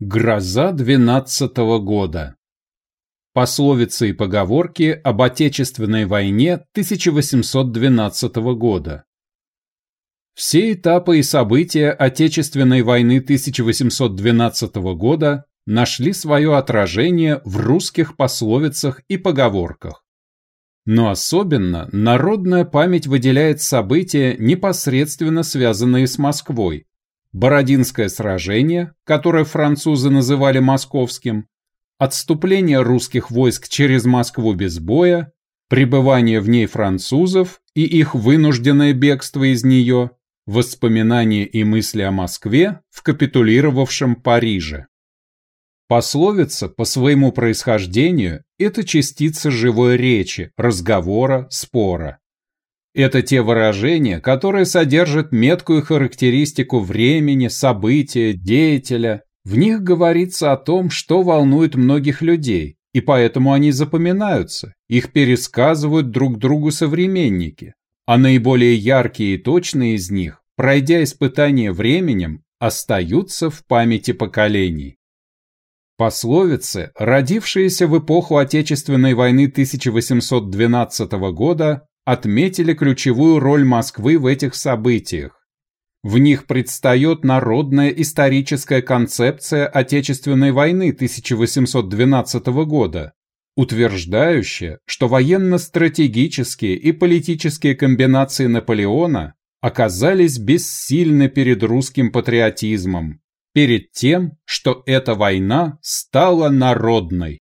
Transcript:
Гроза двенадцатого года. Пословицы и поговорки об Отечественной войне 1812 года. Все этапы и события Отечественной войны 1812 года нашли свое отражение в русских пословицах и поговорках. Но особенно народная память выделяет события, непосредственно связанные с Москвой, Бородинское сражение, которое французы называли московским, отступление русских войск через Москву без боя, пребывание в ней французов и их вынужденное бегство из нее, воспоминания и мысли о Москве в капитулировавшем Париже. Пословица по своему происхождению – это частица живой речи, разговора, спора. Это те выражения, которые содержат меткую характеристику времени, события, деятеля. В них говорится о том, что волнует многих людей, и поэтому они запоминаются, их пересказывают друг другу современники, а наиболее яркие и точные из них, пройдя испытание временем, остаются в памяти поколений. Пословицы, родившиеся в эпоху Отечественной войны 1812 года, отметили ключевую роль Москвы в этих событиях. В них предстает народная историческая концепция Отечественной войны 1812 года, утверждающая, что военно-стратегические и политические комбинации Наполеона оказались бессильны перед русским патриотизмом, перед тем, что эта война стала народной.